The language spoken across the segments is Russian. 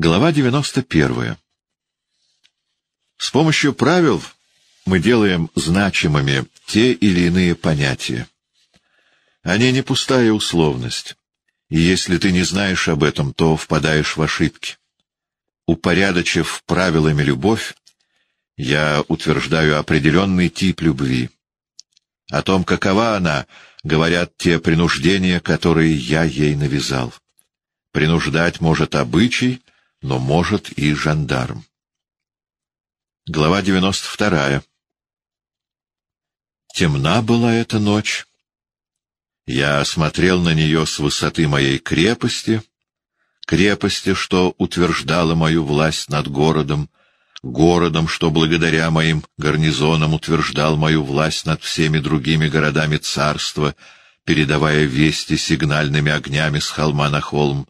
Глава 91. С помощью правил мы делаем значимыми те или иные понятия. Они не пустая условность, и если ты не знаешь об этом, то впадаешь в ошибки. Упорядочив правилами любовь, я утверждаю определенный тип любви. О том, какова она, говорят те принуждения, которые я ей навязал. Принуждать может обычай — но может и жандарм. Глава 92. Темна была эта ночь. Я смотрел на нее с высоты моей крепости, крепости, что утверждала мою власть над городом, городом, что благодаря моим гарнизонам утверждал мою власть над всеми другими городами царства, передавая вести сигнальными огнями с холма на холм,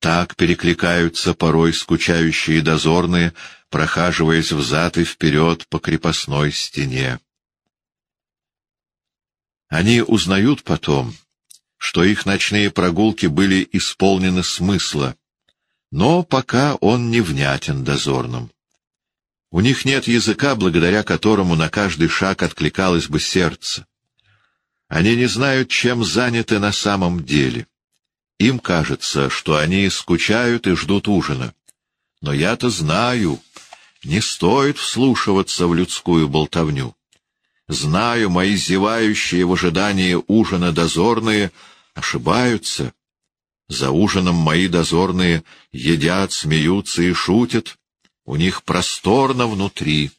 так перекликаются порой скучающие дозорные, прохаживаясь взад и вперед по крепостной стене. Они узнают потом, что их ночные прогулки были исполнены смысла, но пока он не внятен дозорным. У них нет языка, благодаря которому на каждый шаг откликалось бы сердце. Они не знают, чем заняты на самом деле. Им кажется, что они скучают и ждут ужина. Но я-то знаю, не стоит вслушиваться в людскую болтовню. Знаю, мои зевающие в ожидании ужина дозорные ошибаются. За ужином мои дозорные едят, смеются и шутят. У них просторно внутри.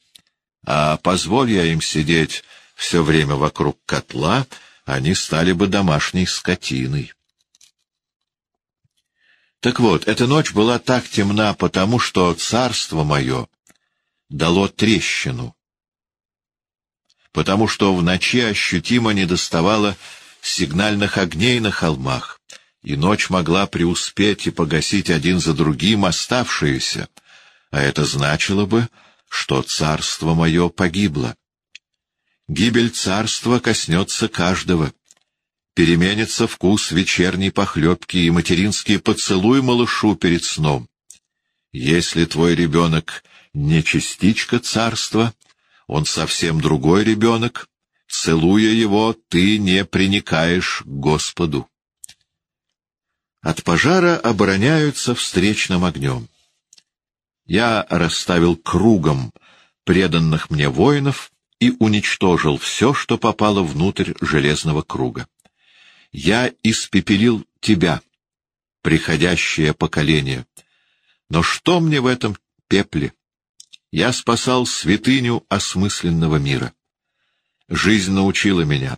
А позволь я им сидеть все время вокруг котла, они стали бы домашней скотиной. Так вот, эта ночь была так темна, потому что царство мое дало трещину, потому что в ночи ощутимо недоставало сигнальных огней на холмах, и ночь могла преуспеть и погасить один за другим оставшиеся, а это значило бы, что царство мое погибло. Гибель царства коснется каждого переменится вкус вечерней похлебки и материнский поцелуй малышу перед сном. Если твой ребенок не частичка царства, он совсем другой ребенок, целуя его, ты не приникаешь к Господу. От пожара обороняются встречным огнем. Я расставил кругом преданных мне воинов и уничтожил все, что попало внутрь железного круга я испепелил тебя, приходящее поколение. Но что мне в этом пепле? Я спасал святыню осмысленного мира. Жизнь научила меня.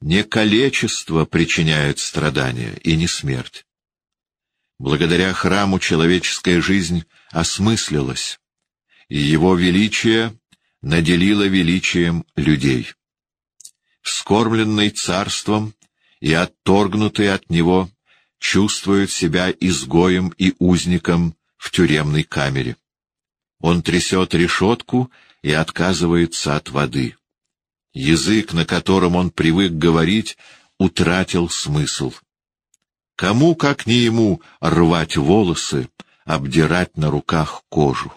Не количество причиняет страдания, и не смерть. Благодаря храму человеческая жизнь осмыслилась, и его величие наделило величием людей. Вскормленный царством, и отторгнутые от него чувствуют себя изгоем и узником в тюремной камере. Он трясет решетку и отказывается от воды. Язык, на котором он привык говорить, утратил смысл. Кому, как не ему, рвать волосы, обдирать на руках кожу?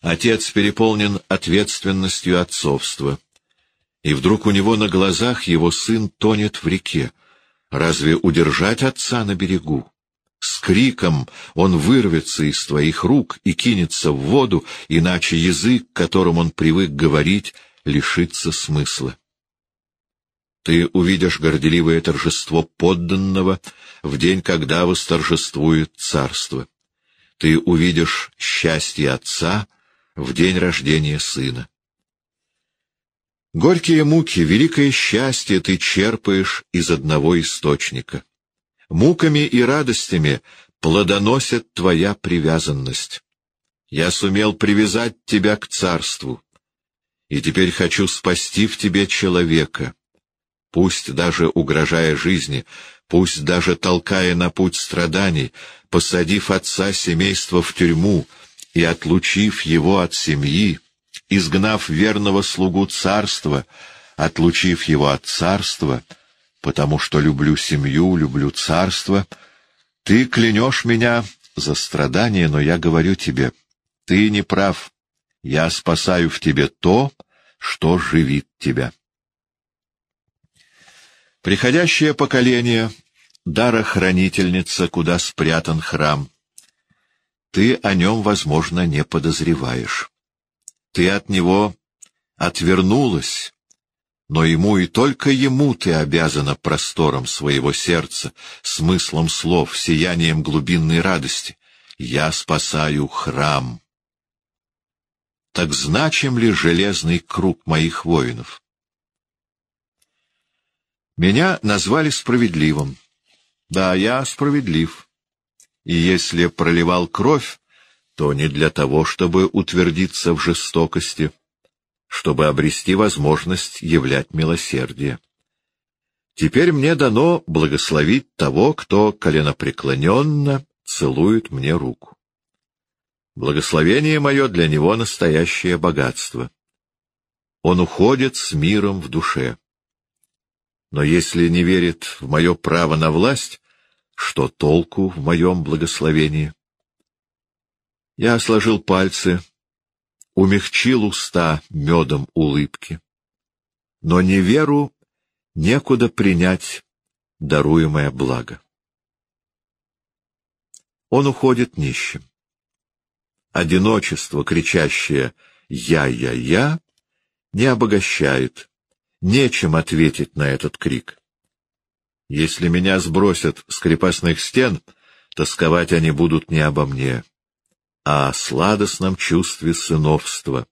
Отец переполнен ответственностью отцовства и вдруг у него на глазах его сын тонет в реке. Разве удержать отца на берегу? С криком он вырвется из твоих рук и кинется в воду, иначе язык, которым он привык говорить, лишится смысла. Ты увидишь горделивое торжество подданного в день, когда восторжествует царство. Ты увидишь счастье отца в день рождения сына. Горькие муки, великое счастье ты черпаешь из одного источника. Муками и радостями плодоносит твоя привязанность. Я сумел привязать тебя к царству, и теперь хочу спасти в тебе человека. Пусть даже угрожая жизни, пусть даже толкая на путь страданий, посадив отца семейства в тюрьму и отлучив его от семьи, изгнав верного слугу царства, отлучив его от царства, потому что люблю семью, люблю царство, ты клянешь меня за страдания, но я говорю тебе, ты не прав. Я спасаю в тебе то, что живит тебя. Приходящее поколение, дарохранительница, куда спрятан храм. Ты о нем, возможно, не подозреваешь. Ты от него отвернулась, но ему и только ему ты обязана простором своего сердца, смыслом слов, сиянием глубинной радости. Я спасаю храм. Так значим ли железный круг моих воинов? Меня назвали справедливым. Да, я справедлив. И если проливал кровь, то не для того, чтобы утвердиться в жестокости, чтобы обрести возможность являть милосердие. Теперь мне дано благословить того, кто коленопреклоненно целует мне руку. Благословение мое для него настоящее богатство. Он уходит с миром в душе. Но если не верит в мое право на власть, что толку в моем благословении? Я сложил пальцы, умягчил уста медом улыбки. Но неверу некуда принять даруемое благо. Он уходит нищим. Одиночество, кричащее «Я-я-я», не обогащает, нечем ответить на этот крик. Если меня сбросят с крепостных стен, тосковать они будут не обо мне, о сладостном чувстве сыновства,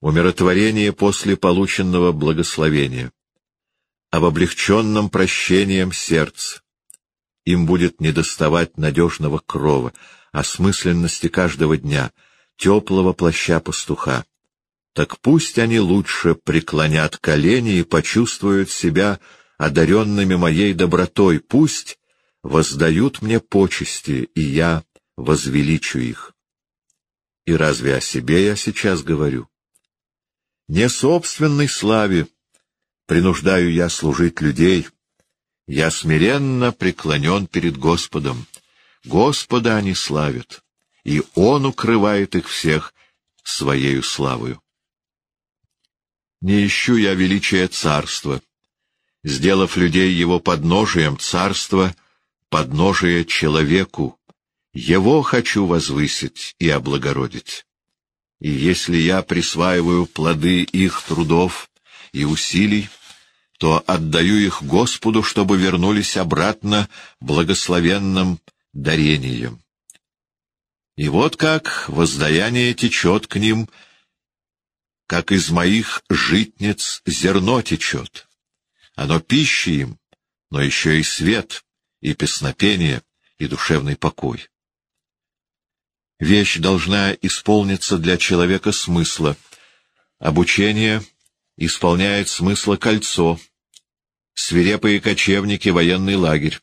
умиротворение после полученного благословения, об облегченном прощением сердца. Им будет недоставать надежного крова, осмысленности каждого дня, теплого плаща пастуха. Так пусть они лучше преклонят колени и почувствуют себя одаренными моей добротой, пусть воздают мне почести, и я возвеличу их. И разве о себе я сейчас говорю? Не собственной славе принуждаю я служить людей. Я смиренно преклонен перед Господом. Господа они славят, и Он укрывает их всех Своею славою. Не ищу я величия царства, сделав людей его подножием царства, подножие человеку, его хочу возвысить и облагородить. И если я присваиваю плоды их трудов и усилий, то отдаю их Господу, чтобы вернулись обратно благословенным дарением. И вот как воздаяние течет к ним, как из моих житниц зерно течет. Оно пища им, но еще и свет, и песнопение, и душевный покой. Вещь должна исполниться для человека смысла. Обучение исполняет смысла кольцо. Свирепые кочевники — военный лагерь.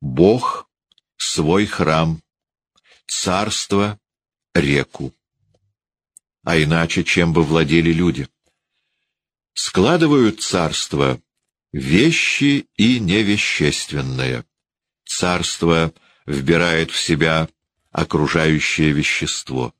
Бог — свой храм. Царство — реку. А иначе чем бы владели люди? Складывают царство вещи и невещественное. Царство вбирает в себя окружающее вещество.